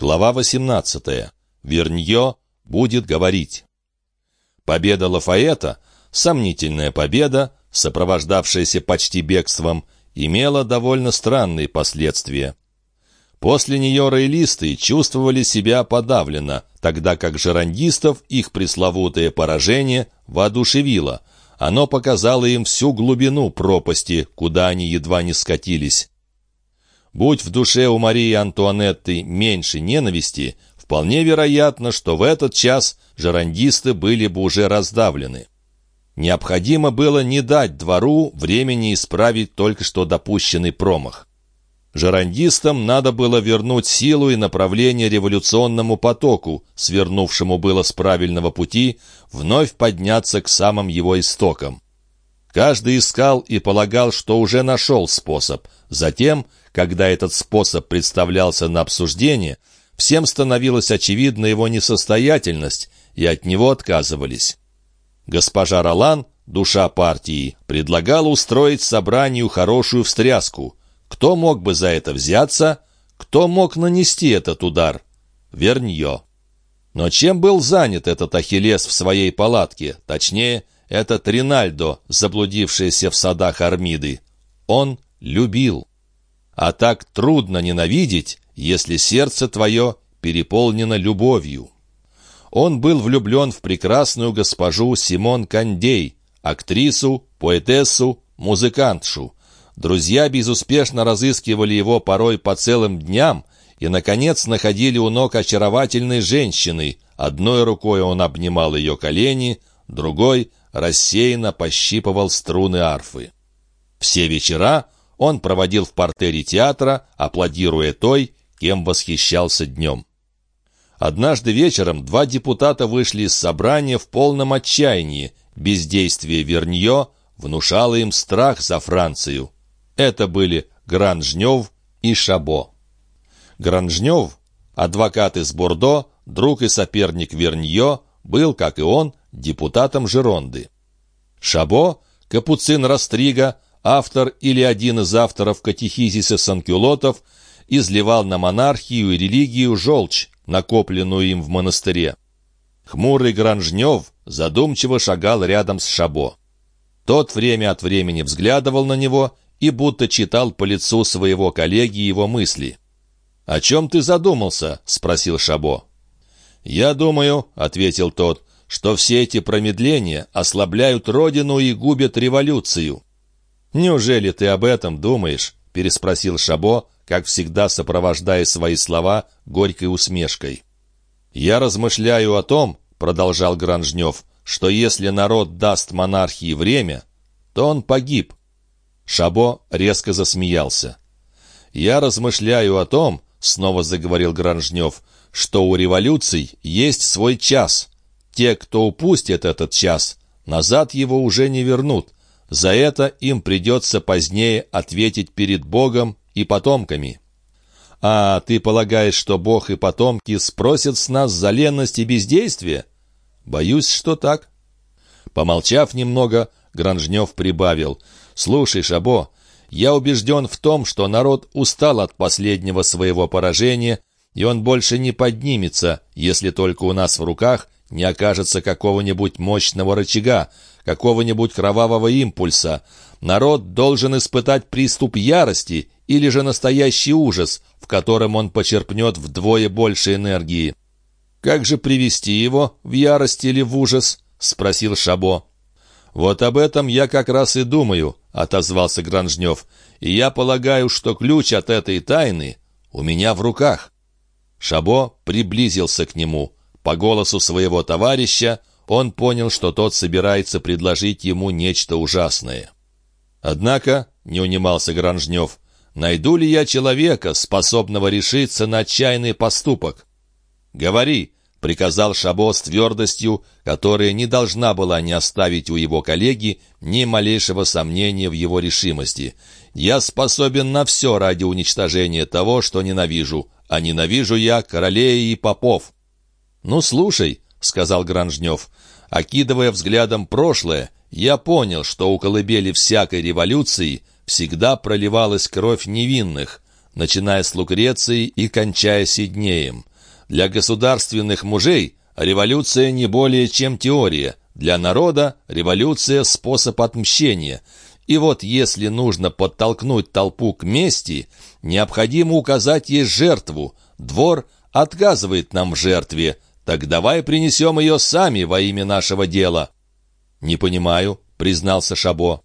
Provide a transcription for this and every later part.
Глава 18. Вернье будет говорить. Победа Лафаэта, сомнительная победа, сопровождавшаяся почти бегством, имела довольно странные последствия. После нее роялисты чувствовали себя подавленно, тогда как жерандистов их пресловутое поражение воодушевило. Оно показало им всю глубину пропасти, куда они едва не скатились. Будь в душе у Марии Антуанетты меньше ненависти, вполне вероятно, что в этот час жерандисты были бы уже раздавлены. Необходимо было не дать двору времени исправить только что допущенный промах. Жерандистам надо было вернуть силу и направление революционному потоку, свернувшему было с правильного пути, вновь подняться к самым его истокам. Каждый искал и полагал, что уже нашел способ. Затем, когда этот способ представлялся на обсуждение, всем становилась очевидна его несостоятельность, и от него отказывались. Госпожа Ролан, душа партии, предлагала устроить собранию хорошую встряску. Кто мог бы за это взяться? Кто мог нанести этот удар? Вернье. Но чем был занят этот Ахиллес в своей палатке? Точнее, этот Ринальдо, заблудившийся в садах Армиды. Он любил. А так трудно ненавидеть, если сердце твое переполнено любовью. Он был влюблен в прекрасную госпожу Симон Кандей, актрису, поэтессу, музыкантшу. Друзья безуспешно разыскивали его порой по целым дням и, наконец, находили у ног очаровательной женщины. Одной рукой он обнимал ее колени, другой рассеянно пощипывал струны арфы. Все вечера он проводил в портере театра, аплодируя той, кем восхищался днем. Однажды вечером два депутата вышли из собрания в полном отчаянии. Бездействие Вернье внушало им страх за Францию. Это были Гранжнев и Шабо. Гранжнев, адвокат из Бордо, друг и соперник Вернье, был, как и он, депутатом Жеронды. Шабо, капуцин Растрига, автор или один из авторов катехизиса Санкюлотов, изливал на монархию и религию желчь, накопленную им в монастыре. Хмурый Гранжнев задумчиво шагал рядом с Шабо. Тот время от времени взглядывал на него и будто читал по лицу своего коллеги его мысли. «О чем ты задумался?» — спросил Шабо. «Я думаю», — ответил тот, — «что все эти промедления ослабляют Родину и губят революцию». «Неужели ты об этом думаешь?» — переспросил Шабо, как всегда сопровождая свои слова горькой усмешкой. «Я размышляю о том», — продолжал Гранжнев, «что если народ даст монархии время, то он погиб». Шабо резко засмеялся. «Я размышляю о том», — снова заговорил Гранжнев, «что у революций есть свой час. Те, кто упустит этот час, назад его уже не вернут. За это им придется позднее ответить перед Богом и потомками. А ты полагаешь, что Бог и потомки спросят с нас за ленность и бездействие? Боюсь, что так. Помолчав немного, Гранжнев прибавил. «Слушай, Шабо, я убежден в том, что народ устал от последнего своего поражения, и он больше не поднимется, если только у нас в руках не окажется какого-нибудь мощного рычага, какого-нибудь кровавого импульса. Народ должен испытать приступ ярости или же настоящий ужас, в котором он почерпнет вдвое больше энергии. «Как же привести его, в ярость или в ужас?» — спросил Шабо. «Вот об этом я как раз и думаю», — отозвался Гранжнев. «И я полагаю, что ключ от этой тайны у меня в руках». Шабо приблизился к нему. По голосу своего товарища он понял, что тот собирается предложить ему нечто ужасное. «Однако», — не унимался Гранжнев, — «найду ли я человека, способного решиться на отчаянный поступок?» «Говори», — приказал Шабо с твердостью, которая не должна была не оставить у его коллеги ни малейшего сомнения в его решимости. «Я способен на все ради уничтожения того, что ненавижу, а ненавижу я королей и попов». «Ну, слушай», — сказал Гранжнев, — «окидывая взглядом прошлое, я понял, что у колыбели всякой революции всегда проливалась кровь невинных, начиная с Лукреции и кончая Сиднеем. Для государственных мужей революция не более чем теория, для народа революция — способ отмщения. И вот если нужно подтолкнуть толпу к мести, необходимо указать ей жертву. Двор отказывает нам в жертве, так давай принесем ее сами во имя нашего дела». «Не понимаю», — признался Шабо.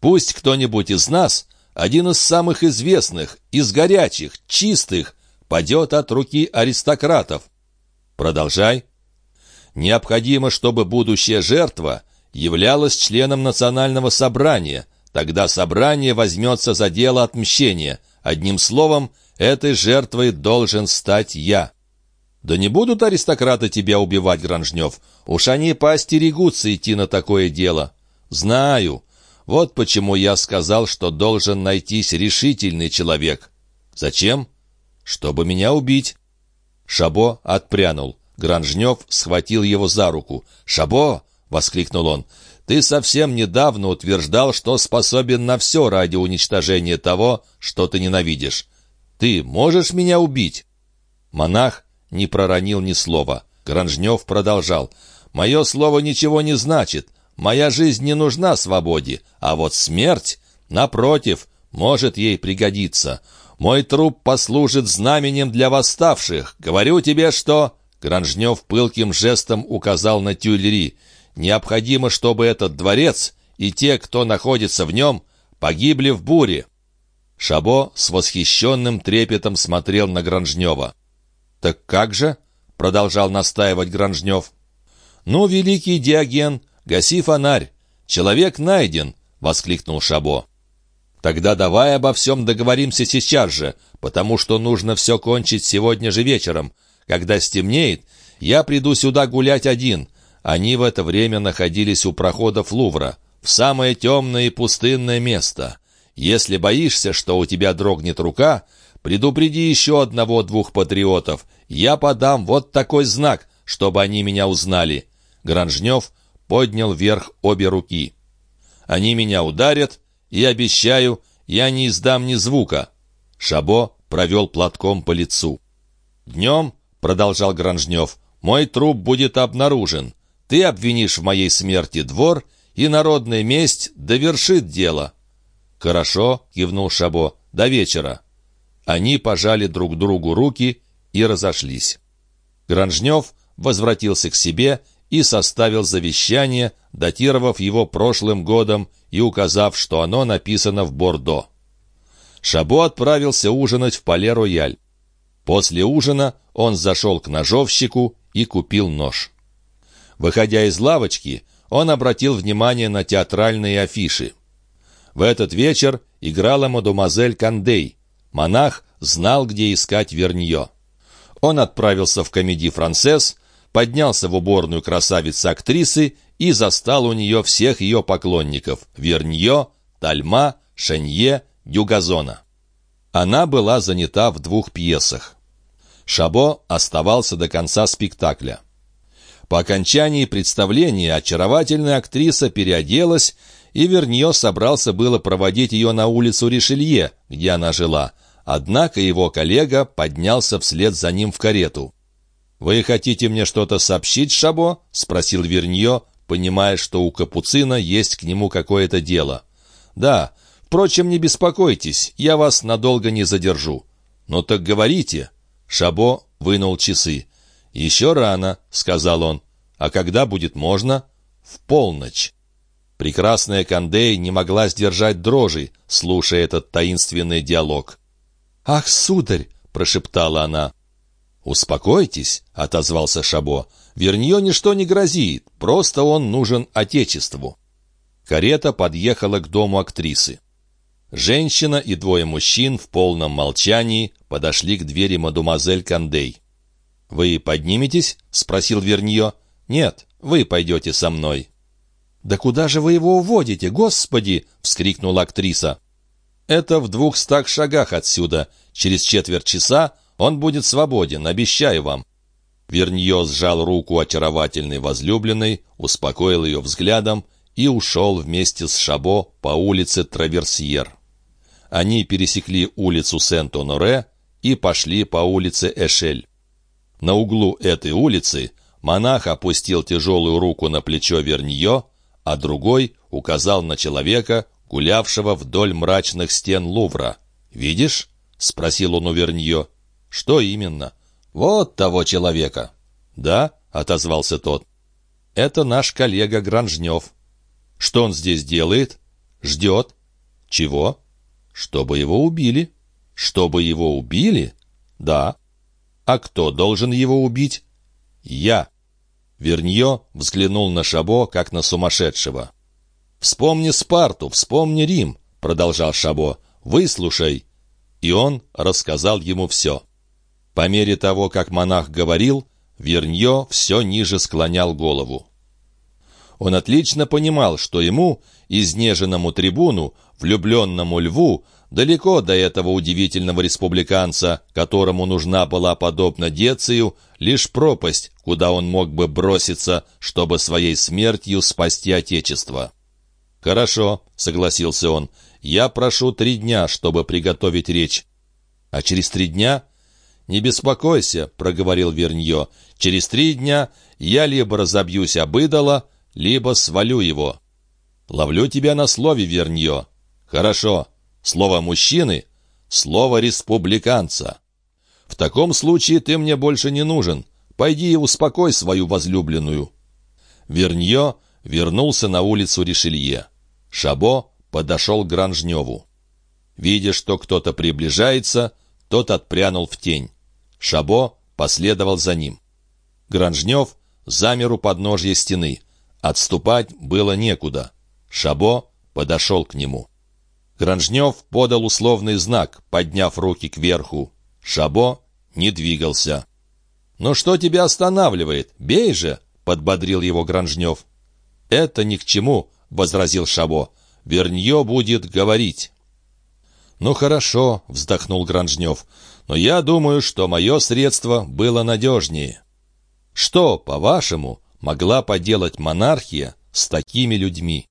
«Пусть кто-нибудь из нас, один из самых известных, из горячих, чистых, падет от руки аристократов. Продолжай. Необходимо, чтобы будущая жертва являлась членом национального собрания. Тогда собрание возьмется за дело отмщения. Одним словом, этой жертвой должен стать я. Да не будут аристократы тебя убивать, Гранжнев. Уж они поостерегутся идти на такое дело. Знаю. Вот почему я сказал, что должен найтись решительный человек. Зачем? чтобы меня убить». Шабо отпрянул. Гранжнев схватил его за руку. «Шабо!» — воскликнул он. «Ты совсем недавно утверждал, что способен на все ради уничтожения того, что ты ненавидишь. Ты можешь меня убить?» Монах не проронил ни слова. Гранжнев продолжал. «Мое слово ничего не значит. Моя жизнь не нужна свободе, а вот смерть, напротив, может ей пригодиться. Мой труп послужит знаменем для восставших. Говорю тебе, что...» Гранжнев пылким жестом указал на Тюльри. «Необходимо, чтобы этот дворец и те, кто находится в нем, погибли в буре». Шабо с восхищенным трепетом смотрел на Гранжнева. «Так как же?» — продолжал настаивать Гранжнев. «Ну, великий Диоген, гаси фонарь! Человек найден!» — воскликнул Шабо. Тогда давай обо всем договоримся сейчас же, потому что нужно все кончить сегодня же вечером. Когда стемнеет, я приду сюда гулять один. Они в это время находились у проходов Лувра, в самое темное и пустынное место. Если боишься, что у тебя дрогнет рука, предупреди еще одного-двух патриотов. Я подам вот такой знак, чтобы они меня узнали». Гранжнев поднял вверх обе руки. «Они меня ударят, и обещаю, я не издам ни звука». Шабо провел платком по лицу. «Днем», — продолжал Гранжнев, — «мой труп будет обнаружен. Ты обвинишь в моей смерти двор, и народная месть довершит дело». «Хорошо», — кивнул Шабо, — «до вечера». Они пожали друг другу руки и разошлись. Гранжнев возвратился к себе и составил завещание, датировав его прошлым годом и указав, что оно написано в Бордо. Шабо отправился ужинать в Пале-Рояль. После ужина он зашел к ножовщику и купил нож. Выходя из лавочки, он обратил внимание на театральные афиши. В этот вечер играла мадемуазель Кандей. Монах знал, где искать Вернье. Он отправился в комедий «Францесс», поднялся в уборную красавицы-актрисы и застал у нее всех ее поклонников — Вернье, Тальма, Шенье, Дюгазона. Она была занята в двух пьесах. Шабо оставался до конца спектакля. По окончании представления очаровательная актриса переоделась, и Вернье собрался было проводить ее на улицу Ришелье, где она жила. Однако его коллега поднялся вслед за ним в карету. «Вы хотите мне что-то сообщить, Шабо?» — спросил Вернье, понимая, что у Капуцина есть к нему какое-то дело. «Да, впрочем, не беспокойтесь, я вас надолго не задержу». «Ну так говорите». Шабо вынул часы. «Еще рано», — сказал он. «А когда будет можно?» «В полночь». Прекрасная Кандей не могла сдержать дрожи, слушая этот таинственный диалог. «Ах, сударь!» — прошептала она. «Успокойтесь», — отозвался Шабо. Вернье ничто не грозит, просто он нужен Отечеству. Карета подъехала к дому актрисы. Женщина и двое мужчин в полном молчании подошли к двери мадемуазель Кандей. «Вы подниметесь?» — спросил Вернье. «Нет, вы пойдете со мной». «Да куда же вы его уводите, господи!» — вскрикнула актриса. «Это в двухстах шагах отсюда. Через четверть часа он будет свободен, обещаю вам. Вернье сжал руку очаровательной возлюбленной, успокоил ее взглядом и ушел вместе с Шабо по улице Траверсьер. Они пересекли улицу Сент-Оноре и пошли по улице Эшель. На углу этой улицы монах опустил тяжелую руку на плечо Вернье, а другой указал на человека, гулявшего вдоль мрачных стен Лувра. «Видишь?» — спросил он у Вернье. «Что именно?» «Вот того человека». «Да?» — отозвался тот. «Это наш коллега Гранжнев». «Что он здесь делает?» «Ждет». «Чего?» «Чтобы его убили». «Чтобы его убили?» «Да». «А кто должен его убить?» «Я». Вернье взглянул на Шабо, как на сумасшедшего. «Вспомни Спарту, вспомни Рим», — продолжал Шабо. «Выслушай». И он рассказал ему все. По мере того, как монах говорил, Вернье все ниже склонял голову. Он отлично понимал, что ему, изнеженному трибуну, влюбленному льву, далеко до этого удивительного республиканца, которому нужна была, подобно Децию, лишь пропасть, куда он мог бы броситься, чтобы своей смертью спасти Отечество. «Хорошо», — согласился он, — «я прошу три дня, чтобы приготовить речь». «А через три дня?» «Не беспокойся», — проговорил Вернье, — «через три дня я либо разобьюсь об идола, либо свалю его». «Ловлю тебя на слове, Вернье». «Хорошо. Слово мужчины — слово республиканца». «В таком случае ты мне больше не нужен. Пойди и успокой свою возлюбленную». Вернье вернулся на улицу Ришелье. Шабо подошел к Гранжневу. Видя, что кто-то приближается, тот отпрянул в тень. Шабо последовал за ним. Гранжнев замер у подножья стены. Отступать было некуда. Шабо подошел к нему. Гранжнев подал условный знак, подняв руки кверху. Шабо не двигался. «Ну что тебя останавливает? Бей же!» — подбодрил его Гранжнев. «Это ни к чему», — возразил Шабо. «Вернье будет говорить». «Ну хорошо», — вздохнул Гранжнев, «но я думаю, что мое средство было надежнее». «Что, по-вашему, могла поделать монархия с такими людьми?»